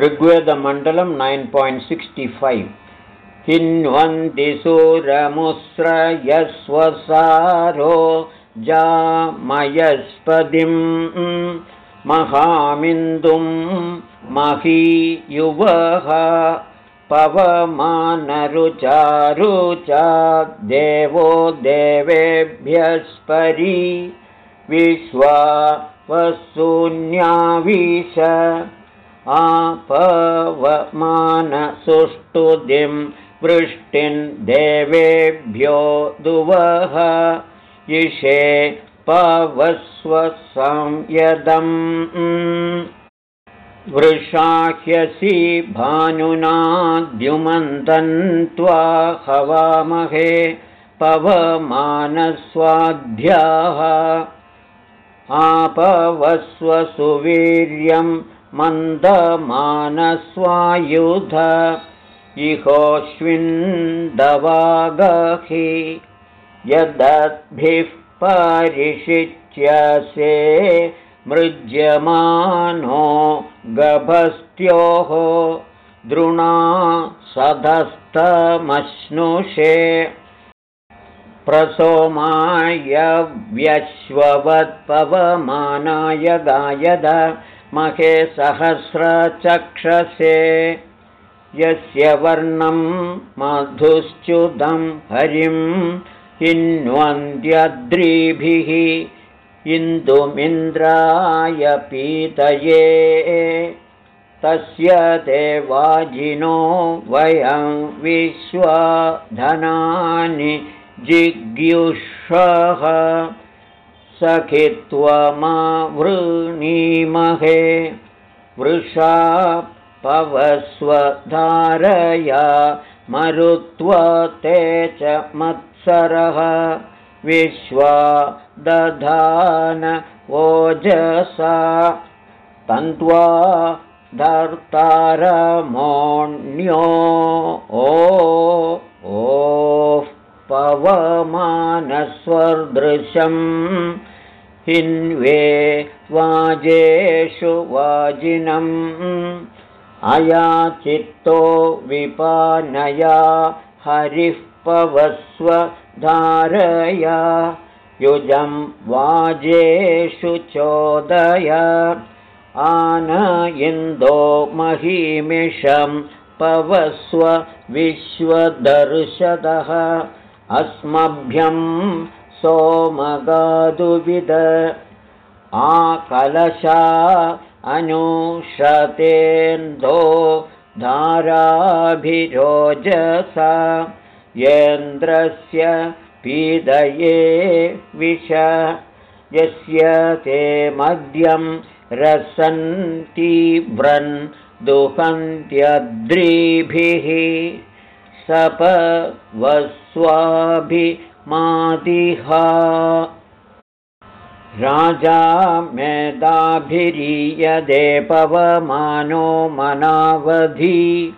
ऋग्वेदमण्डलं nine point sixty five. हिन्वन्ति सुरमुस्रयस्वसारो जामयस्पतिं महामिन्दुं महीयुवः पवमानरुचारुचा देवो देवेभ्यस्परि विश्वा वसून्यावीश आपवमानसुष्टुदिं वृष्टिन् देवेभ्यो दुवः इषे पवस्वसंयदम् वृषाह्यसि भानुनाद्युमन्तन्त्वा हवामहे पवमानस्वाध्याः। आपवस्वसुवीर्यं मन्दमानस्वायुध इहोऽस्विन्दवागहि यदद्भिः परिषिच्यसे मृज्यमानो गभस्त्योः द्रुणा सधस्तमश्नुषे प्रसोमाय व्यश्ववत्पवमानाय गायद महे सहस्रचक्षसे यस्य वर्णं मधुश्च्युतं हरिं हिन्वन्त्यद्रिभिः इन्दुमिन्द्राय पीतये। तस्य देवाजिनो वयं विश्वधनानि सखित्वमावृणीमहे। वृषा पवस्वधारया मरुत्वते च मत्सरः। विश्वा दधान ओजसा तन्त्वा धर्तारमोण्यो ओ पवमानस्वर्दृशम् हिन्वे वाजेषु वाजिनम्। अयाचित्तो विपानया हरिः पवस्व धारया। युजं वाजेषु चोदय। आन इन्दो महीमिषं पवस्व विश्वदर्शदः अस्मभ्यं सोमगादुविद आकलशा अनुषतेन्दो धाराभिरोजसा येन्द्रस्य पीदये विष यस्य ते मद्यं रसन्तीव्रन् दुहन्त्यद्रिभिः सपवस्वाभिमादिहा राजा मेधाभिरीयदे पवमानो मनावधि।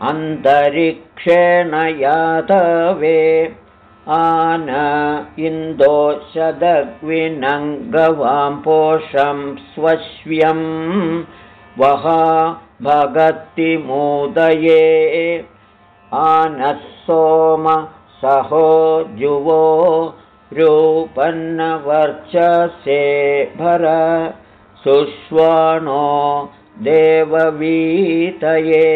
अन्तरिक्षेण यातवे। आन इन्दोषदग्विनङ्गवां पोषं स्वश्व्यं वहा भगतिमोदये आनः सोम सहो जुवो रूपन्नवर्चसे भर सुष्वाणो देववीतये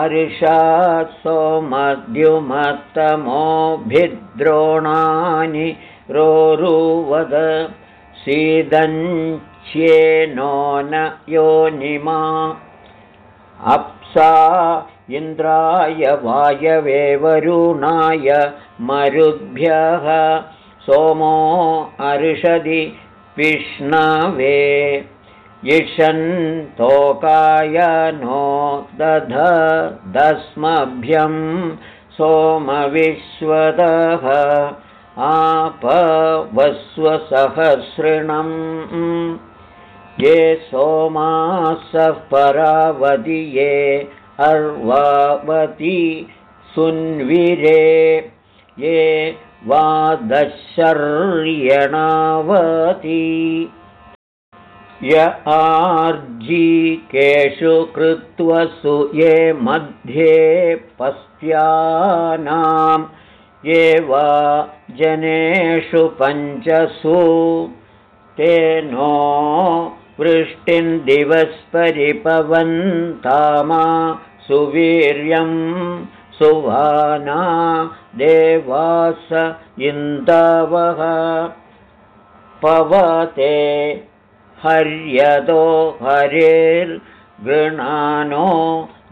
अर्षासोमद्युमत्तमोभिद्रोणानि रोरुवद सीदञ्च्येनो न योनिमा अप्सा इन्द्राय वायवे वरुणाय मरुद्भ्यः सोमो अर्षदि विष्णवे इषन्तोकाय नो दध दस्मभ्यं सोमविश्वदः आपवस्वसहस्रिणम् ये सोमासः परावदि ये अर्वावती सुन्विरे ये वादशर्यणावती। य आर्जीकेषु कृत्वसु ये मध्ये पस्त्यानां ये वा जनेषु पञ्चसु। तेनो वृष्टिं दिवस्परिपवन्तामा सुवीर्यं सुवाना देवास इन्दवः पवते हर्यदो हरेर्गृणानो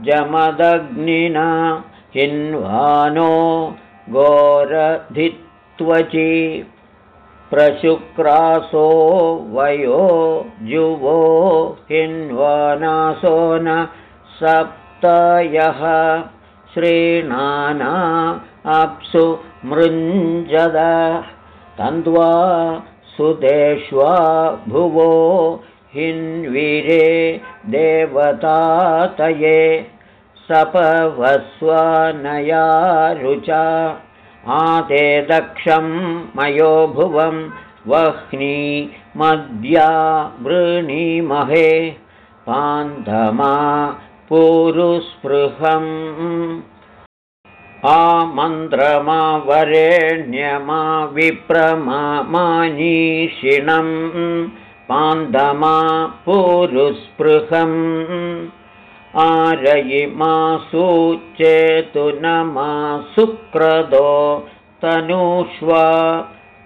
जमदग्निना हिन्वानो गोरधित्वचि प्रशुक्रासो वयो जुवो हिन्वानासो न सप्तयः श्रीणाना अप्सु मृञ्जद। तन्द्वा सुदेष्वा भुवो हिन्वीरे देवतातये सपवस्वनया रुचा। आते दक्षं मयो भुवं वह्नी मद्या वृणीमहे पान्धमा पूरुस्पृहम्। आमन्त्रमा वरेण्यमा विप्रमा मानीषिणं पान्दमा पूरुस्पृहम् आरयिमा सूचेतुनमा सुक्रदो तनुष्वा।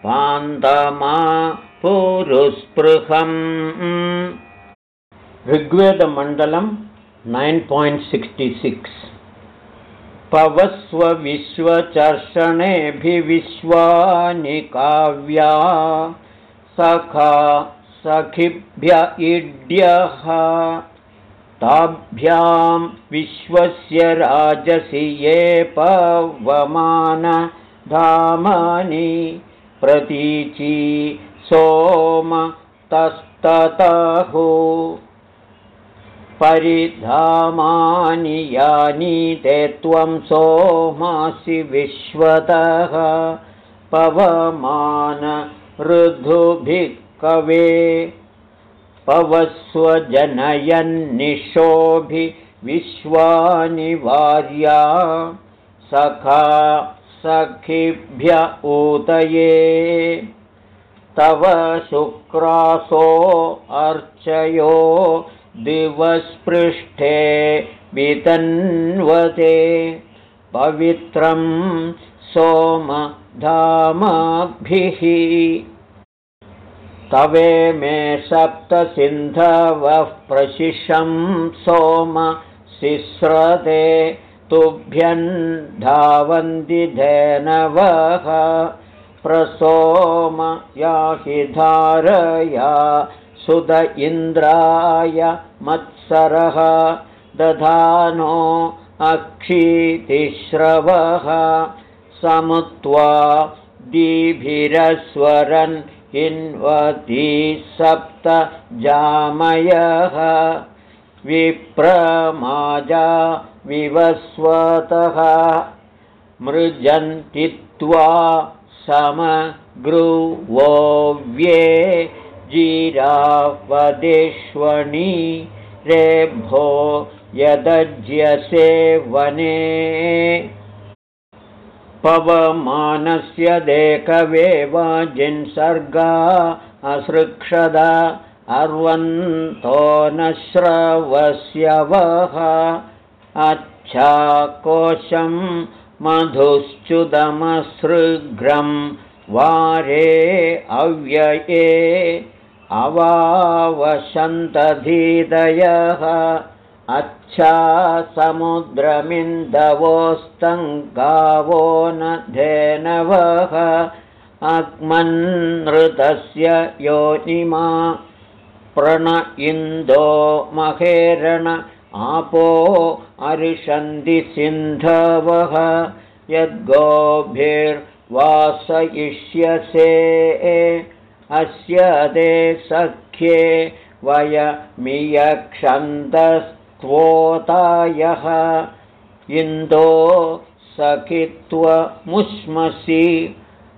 पान्दमा पूरुस्पृहम्। ऋग्वेदमण्डलं नैन् पायिण्ट् सिक्स्टि सिक्स्। पवस्वविश्वचर्षणेऽभिविश्वानि काव्या सखा सखिभ्य इड्यः। ताभ्यां विश्वस्य राजसि ये पवमानधामानि प्रतीची सोमतस्ततहु परिधामानि यानि ते त्वं सोमासि विश्वतः। पवमान ऋधुभिः कवे विश्वानि वार्या। सखा सखिभ्य ऊतये। तव शुक्रासो अर्चयो दिवस्पृष्ठे वितन्वते पवित्रं सोमधामाभिः। तवे मे सप्तसिन्धवः प्रशिषं सोम शिश्रते तुभ्यन् धावन्ति धेनवः। प्रसोम याहि धारया सुत इन्द्राय मत्सरः दधानो अक्षीतिश्रवः समुत्वा दीभिरस्वरन् हिन्वती सप्त जामयः। विप्रमाजा विवस्वतः मृजन्तित्वा समगृवोव्ये जीरावदेष्वणि रेभो यदज्यसे वने पवमानस्य देकवे वाजिन्सर्गा असृक्षद अर्वन्तो न श्रवस्यवः। अच्छाकोशं मधुश्च्युदमसृघ्रं वारे अव्यये अवावशन्तधीदयः अच्छा समुद्रमिन्दवोस्तङ्गावो न धेनवः अग्मन्नृतस्य योनिमा प्रण इन्दो महेरण आपो अरिषन्ति सिन्धवः यद्गोभिर्वासयिष्यसे अस्य ते सख्ये वयमियक्षन्तस्त्वोतायः। इन्दो सखित्वमुष्मसि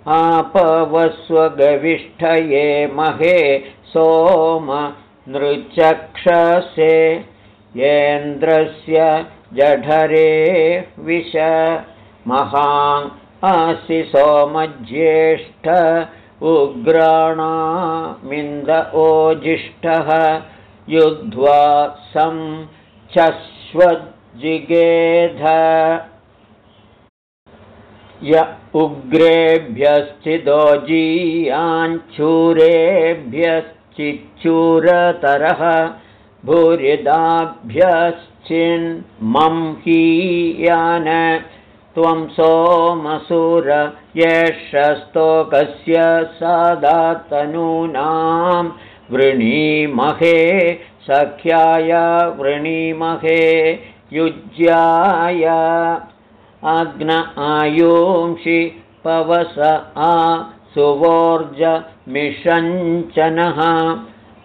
आपवस्वगविष्ठये महे सोम नृचक्षसे। येन्द्रस्य जठरे विष महासि सोमज्येष्ठ उग्राणामिन्द ओजिष्ठः युद्ध्वा सं चश्वज्जिगेध। य उग्रेभ्यश्चिदोजीयाञ्छूरेभ्यश्चिच्चूरतरः भूरिदाभ्यश्चिन्मं हीयान त्वं सोमसुर येषस्तोकस्य सादातनूनां वृणीमहे सख्याय वृणीमहे युज्याय। अग्न आयुंषि पवस आ सुवोर्जमिषञ्चनः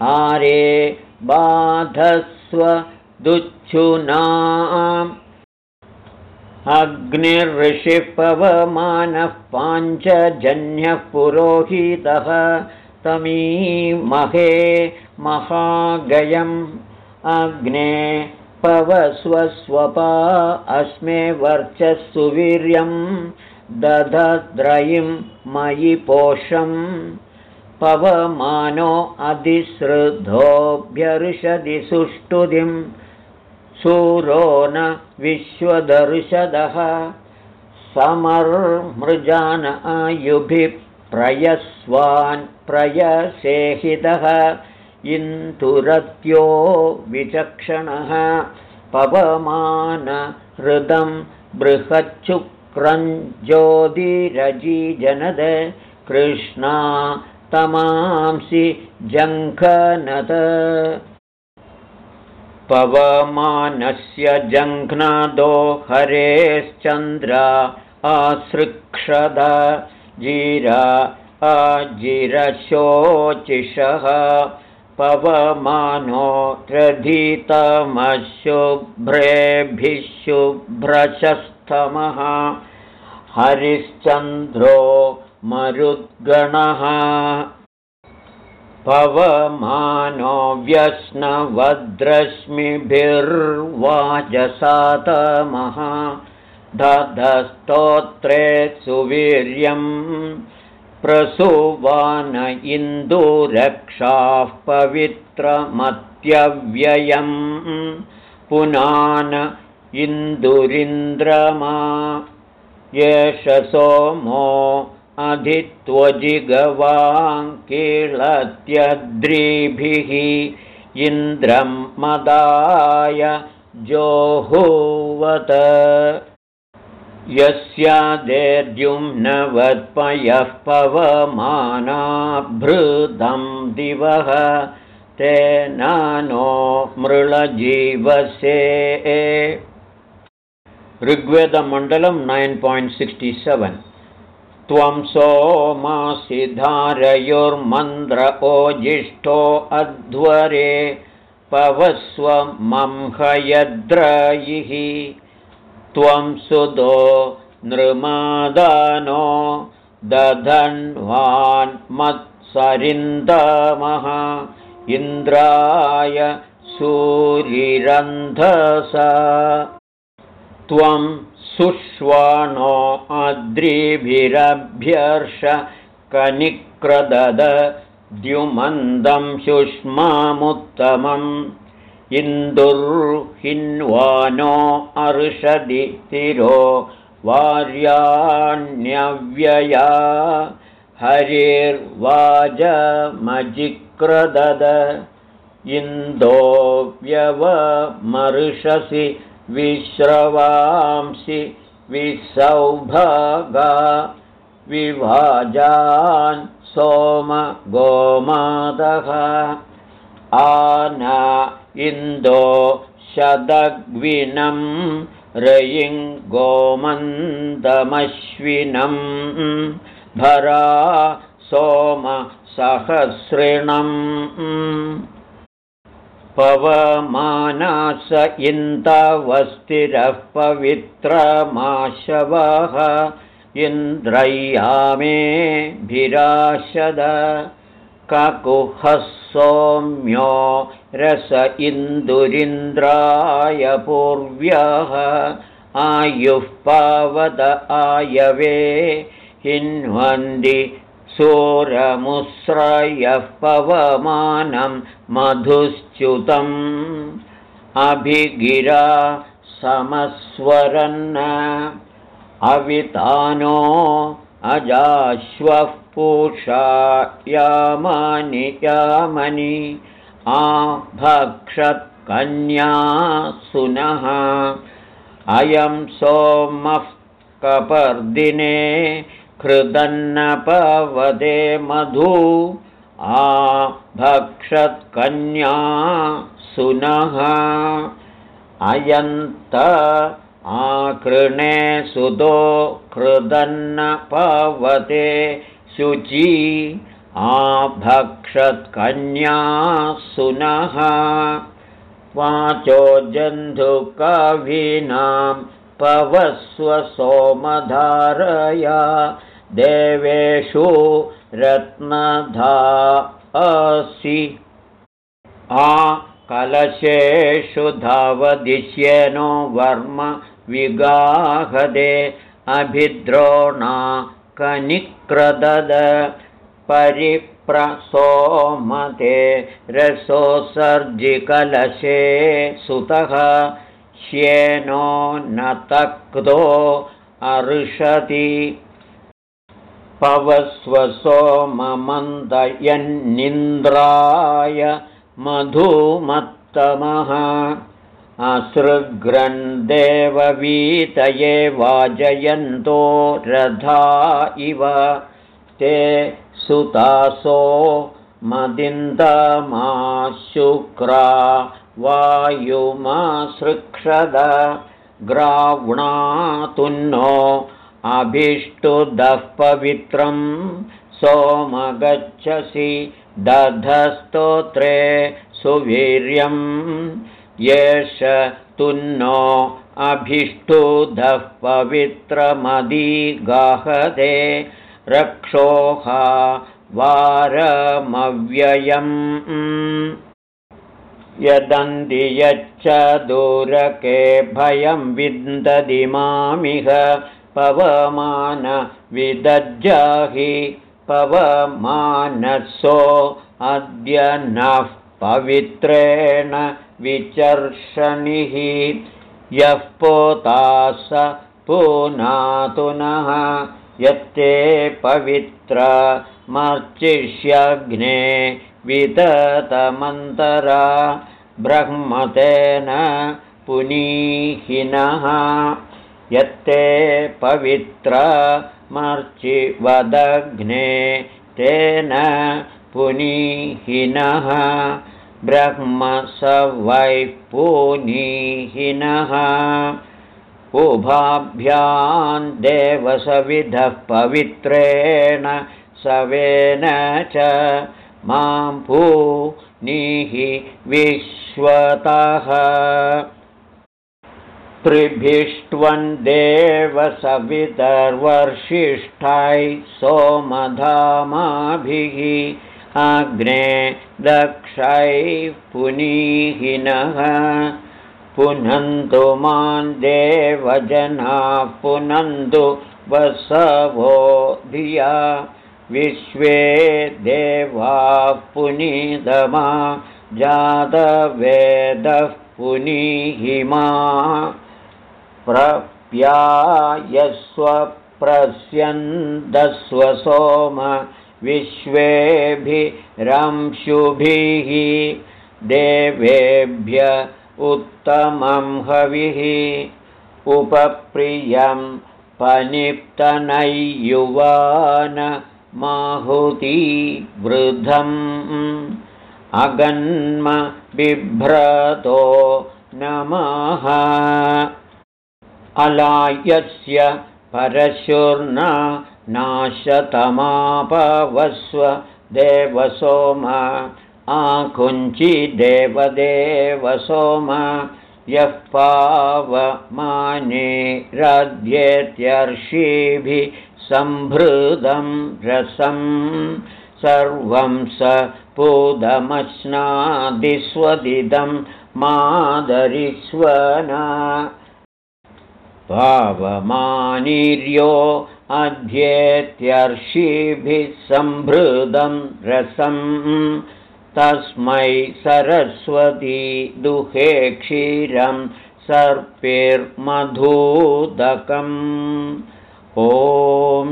आरे बाधस्व दुच्छुनाम् पवमानः पाञ्चजन्यः पुरोहितः तमीमहे महागयम्। अग्ने पवस्वस्वपा अस्मे वर्चस्सुवीर्यं दधद्रयिं मयि पोषम्। पवमानो अधिसृधोऽभ्यर्षदि सुष्ठुतिं सूरो न विश्वदर्शदः समर्मृजान आयुभिः प्रयस्वान् प्रयसेहितः। इन्दुरत्यो विचक्षणः पवमानहृदं बृहच्छुक्रञ्ज्योतिरजीजनद कृष्णा तमांसि जङ्घनद पवमानस्य जङ्घ्नादो हरेश्चन्द्र आसृक्षद जीरा अजिरशोचिषः पवमानो रधितमशुभ्रेभिः शुभ्रशस्तमः हरिश्चन्द्रो मरुद्गणः पवमानो व्यश्नवद्रश्मिभिर्वाजसातमः दधस्तोत्रे सुवीर्यम् प्रसुवान इन्दुरक्षाः पवित्रमत्यव्ययम् पुनान इन्दुरिन्द्रमा एष सोमो अधित्वजिगवाङ्कीलत्यद्रिभिः इन्द्रं मदाय जोहुवत। यस्यादेर्युम्नवत्पयः पवमानाभृतं दिवः तेनानो मृळजीवसे। ऋग्वेदमण्डलं नैन् पायिण्ट् सिक्स्टि सेवेन् त्वं सोमासि धारयोर्मन्द्र ओजिष्ठो अध्वरे पवस्वमंहयद्रयिः त्वं सुदो नृमादानो दधन्वान्मत्सरिन्दमः इन्द्राय सूरिरन्धस त्वं सुष्वाणो अद्रिभिरभ्यर्ष कनिक्रदद द्युमन्दं शुष्मामुत्तमम्। इन्दुर्हिन्वानो अर्षदि तिरो वार्याण्यव्यया हरिर्वाजमजिक्रदद। इन्दोऽव्यवमर्षसि विश्रवांसि विसौभगा विभाजान् सोमगोमादः आन इन्दो शदग्विनं रयिं गोमन्दमश्विनं भरा सोमसहस्रिणम् पवमानास इन्दवस्तिरः पवित्रमाशवः इन्द्रय्यामे भिराशद। ककुहः सोम्यो रस इन्दुरिन्द्राय पूर्व्यः। आयुः पावद आयवे हिन्वन्ति सूरमुस्रयः पवमानं मधुश्च्युतम्। अभिगिरा समस्वरन् अवितानो अजाश्वः पूषा यामानि यामनि। आभक्षत्कन्या सुनः। अयं सोमः कपर्दिने कृदन्नपवदे मधु आभक्षत्कन्या सुनः। अयन्त आकृणे सुदो कृदन्नपवते शुचि आभक्षत्कन्या सुनः। वाचो जन्धुकवीनां पवस्व सोमधारया देवेषु रत्नधा असि। आ कलशेषु धावदिश्येनो वर्म विगाहदे अभिद्रोणा कनिक्रदद परिप्रसोमते रसोऽसर्जिकलशे सुतः श्येनो न तक्तो अर्षति पवस्वसोममन्दयन्निन्द्राय मधुमत्तमः। असृग्रन्देववीतये वाजयन्तो रथा इव। ते सुतासो मदिन्दमाशुक्रा वायुमासृक्षद ग्रावणातुन्नो अभिष्टुदः पवित्रं सोमगच्छसि दधस्तोत्रे सुवीर्यं। येष तुन्नो अभिष्टुदः पवित्रमदिगाहदे रक्षोहा वारमव्ययम्। यदन्ति यच्च दूरके भयं विन्दति मामिह पवमान विदज्जाहि पवमानसो अद्य नः पवित्रेण विचर्षणिः। यः पोतास पुनातुनः यत्ते पवित्रमर्चिष्यग्ने विततमन्तरा ब्रह्मतेन पुनीहिनः यत्ते पवित्रमर्चिवदग्ने तेन पुनीहिनः ब्रह्म स वै पुनीहिनः। उभाभ्यां देवसविधः पवित्रेण सवेन च मां पूनीः विश्वतः त्रिभिष्ट्वन् देवसवितर्वर्षिष्ठै सोमधामाभिः अग्ने दक्षैः पुनीहिनः। पुनन्तु मां देवजनाः पुनन्तु वसवो धिया विश्वे देवाः पुनीदमा जातवेदः पुनीहिमा प्रस्यन्दस्व सोम विश्वेभिरंशुभिः देवेभ्य उत्तमं हविः उपप्रियं पनिप्तनयुवान माहुति वृद्धम् अगन्म बिभ्रतो नमः अलायस्य परशुर्न नाशतमापवस्व देवसोम आकुञ्चिदेवदेवसोम यः पावमाने रध्येत्यर्षिभिः सम्भृदं रसं सर्वं स पुदमश्नादिस्वदिदं मादरिस्वना पावमानीर्यो अध्येत्यर्षिभिः सम्भृदं रसम् तस्मै सरस्वती दुहे क्षीरं सर्पिर्मधूदकम्। ॐ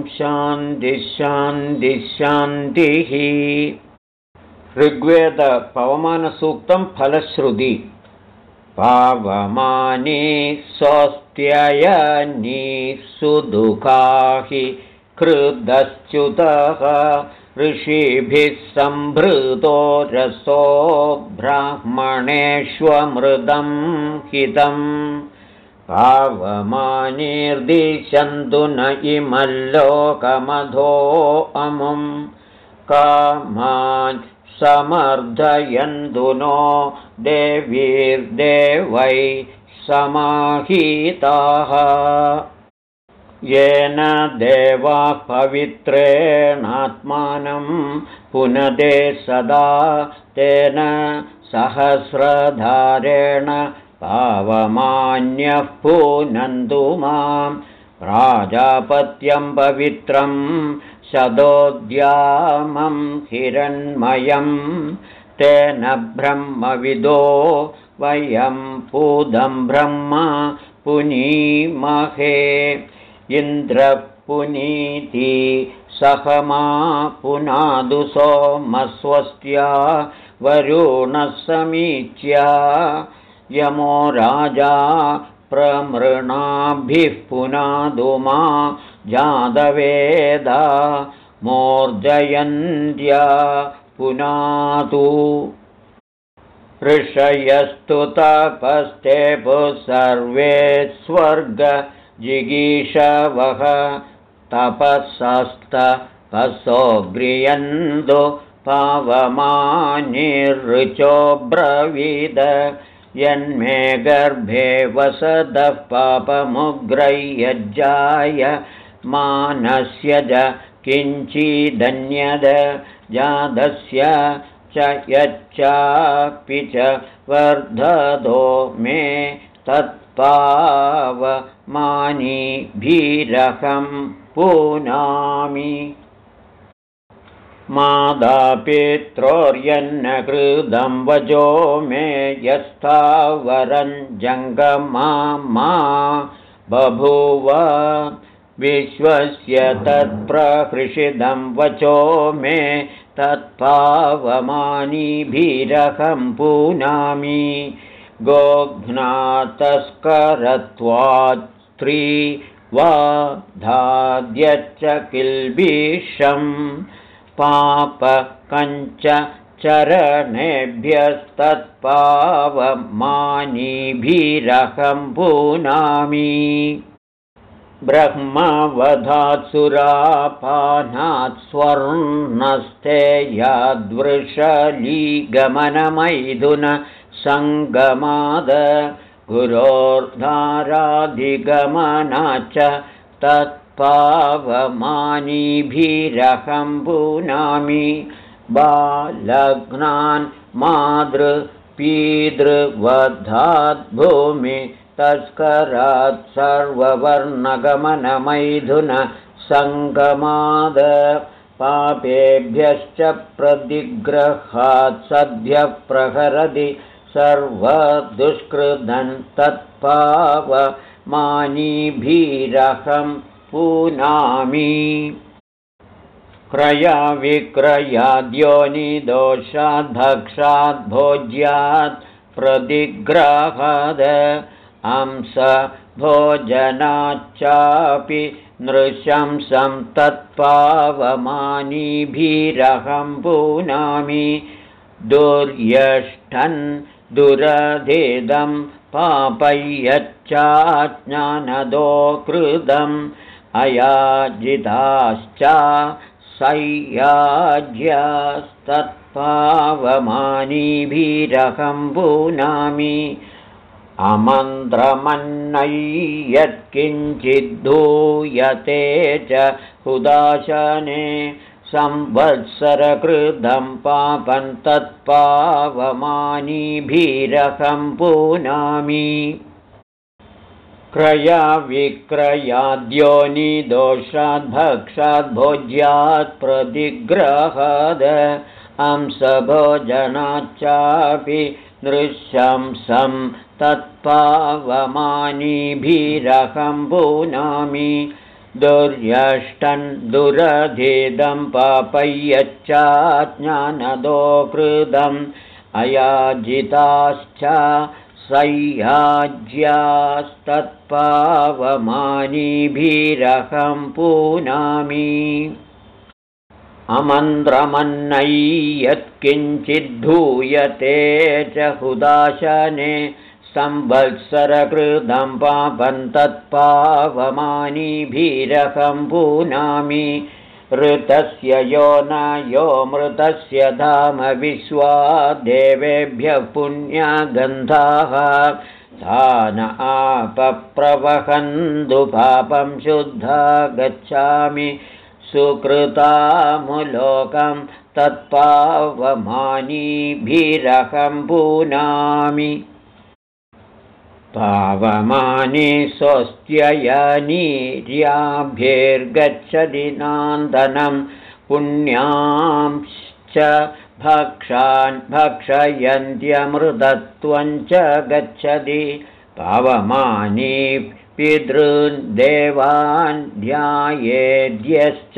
शान्तिः ऋग्वेदपवमानसूक्तं फलश्रुति। पावमानी स्वस्त्ययनी सुदुःखाहि कृदश्च्युतः ऋषिभिः सम्भृतो रसो ब्राह्मणेष्वमृदं हितम्। पावमानिर्दिशन्तु न इमल्लोकमधो अमुं। कामान् समर्धयन्तु नो देवीर्देवै समाहिताः। येन देवाः पवित्रेणात्मानं पुनदे सदा तेन सहस्रधारेण पावमान्यः पुनन्तु मां। प्राजापत्यं पवित्रं शदोद्यामं हिरण्मयं। तेन ब्रह्मविदो वयं पूदं ब्रह्म पुनीमहे। इन्द्रपुनीति सहमा पुनादु सोमस्वस्त्या वरुणः समीच्या। यमो राजा प्रमृणाभिः पुनादु मा जादवेदा। मोर्जयन्त्या पुनातु ऋषयस्तु तपस्ते सर्वे स्वर्ग जिगीषवः गृह्यन्दो पावमानिर्ऋचो ब्रवीद। यन्मे गर्भे वसदः पापमुग्रय्यज्जाय मानस्य ज किञ्चिदन्यद जातस्य च यच्चापि च वर्धदो मे तत्पावमानिभिरहं पुनामि। मादापित्रोर्यन्न कृदं वजो मे यस्थावरञ्जङ्गमा बभूव विश्वस्य तत्प्रहृषिदं वचो मे तत्पावमानिभिरहं पुनामि। गोघ्नातस्करत्वात्त्री वा धाद्यच्च किल्बिषम् पापकञ्च चरणेभ्यस्तत्पावमानिभिरहं पुनामि ब्रह्मवधात् सुरापानात् स्वर्णस्ते यादृशलीगमनमैथुन सङ्गमाद गुरोर्धाराधिगमनाच्च तत् पावमानिभिरहं पुनामि बालघ्नान् मातृपीतृवधाद्भूमि तस्करात् सर्ववर्णगमनमैथुन सङ्गमाद। पापेभ्यश्च प्रतिग्रहात् सद्यः प्रहरति सर्वदुष्कृदन् तत्पावमानिभिरहम् पुनामि क्रयविक्रयाद्योनिदोषाद्धक्षाद्भोज्यात् प्रतिग्राहाद अंस भोजनाच्चापि नृशंसं तत्पावमानिभिरहं पुनामि दुर्यष्ठन् दुरधेदं पापय्यच्चाज्ञानदो कृतम् अयाजिताश्च सय्याज्यास्तत्पावमानीभिरहं पुनामि अमन्त्रमन्नय्यत्किञ्चिद्धूयते च हुदाशने संवत्सरकृतं पापं तत्पावमानीभिरहं पुनामि क्रयविक्रयाद्योनिदोषाद्भक्षाद्भोज्यात् प्रतिग्रहाद। हंसभोजनाच्चापि नृशंसं तत्पावमानीभिरहं पुनामि दुर्यष्टन् दुरधिदं पापय्यच्चाज्ञानदो कृतम् अयाजिताश्च सह्याज्यास्तत्पावमानीभिरहं पुनामि। अमन्त्रमन्नै यत्किञ्चिद्धूयते च हुदाशने संवत्सरकृतं पापं तत्पावमानीभिरहं पुनामि ऋतस्य यो न यो मृतस्य धाम विश्वा देवेभ्यः पुण्यगन्धाः। आपप्रवहन्तु पापं शुद्धा गच्छामि। सुकृतामुलोकं तत्पावमानीभिरहं पुनामि पावमानि स्वस्त्ययनीर्याभिर्गच्छति नान्दनं पुण्यांश्च भक्षान् भक्षयन्त्यमृतत्वं च गच्छति पावमानि पितॄन् देवान् ध्यायेद्यश्च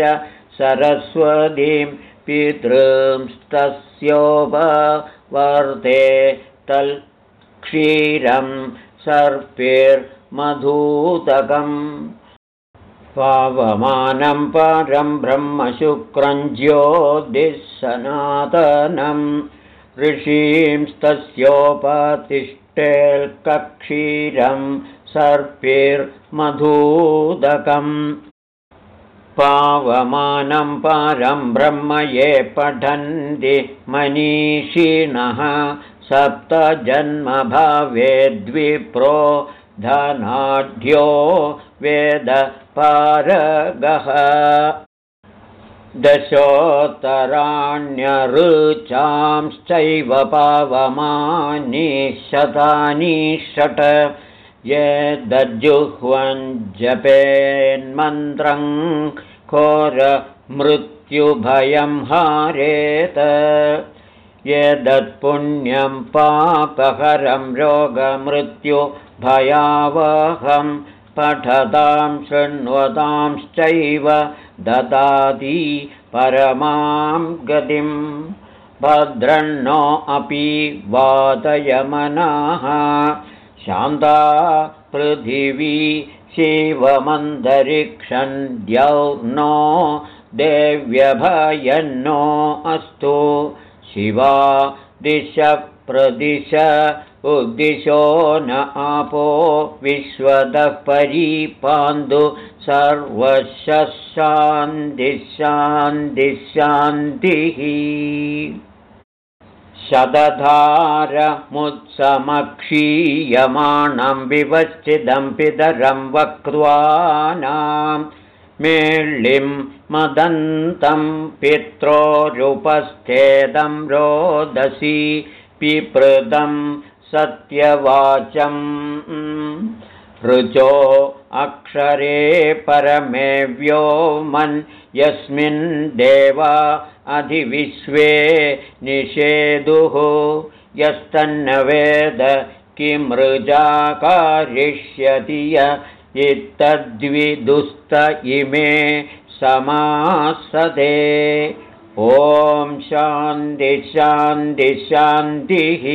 सरस्वतीं पितॄंस्तस्योपवर्ते तल् क्षीरं सर्पिर्मधूतकम्। पावमानं परं ब्रह्मशुक्रं ज्योतिःसनातनं। ऋषींस्तस्योपतिष्ठेल्कक्षीरं सर्पिर्मधूदकम् पावमानं परं ब्रह्म ये पठन्ति मनीषिणः सप्तजन्मभावे द्विप्रो धनाढ्यो वेदपारगः दशोत्तराण्यरुचांश्चैव पावमानि शतानि षट्। ये दज्जुह्वञ्जपेन्मन्त्रं घोरमृत्युभयं हारेत यदत्पुण्यं पापहरं रोगमृत्युभयावहं पठतां शृण्वतांश्चैव ददाति परमां गतिं। भद्रन्नो अपि वातयमनाः शान्ता पृथिवी शिवमन्तरिक्षन्द्यौर्नो देव्यभयन्नो अस्तु शिवा दिश प्रदिश उद्दिशो न आपो विश्वतः परीपान्दु सर्वशान्तिशान्तिः शतधारमुत्समक्षीयमाणं विवश्चिदं पितरं वक्त्वानाम् मेळ्ळिं मदन्तं पित्रोरुपस्थेदं रोदसी पिपृदं सत्यवाचम् ऋचो अक्षरे परमे व्योमन् यस्मिन् देवा अधिविश्वे निषेदुः यस्तन्न वेद किमृजाकारिष्यति य इत्तद्विदुस्त इमे समासदे। ॐ शान्तिशान्तिशान्तिः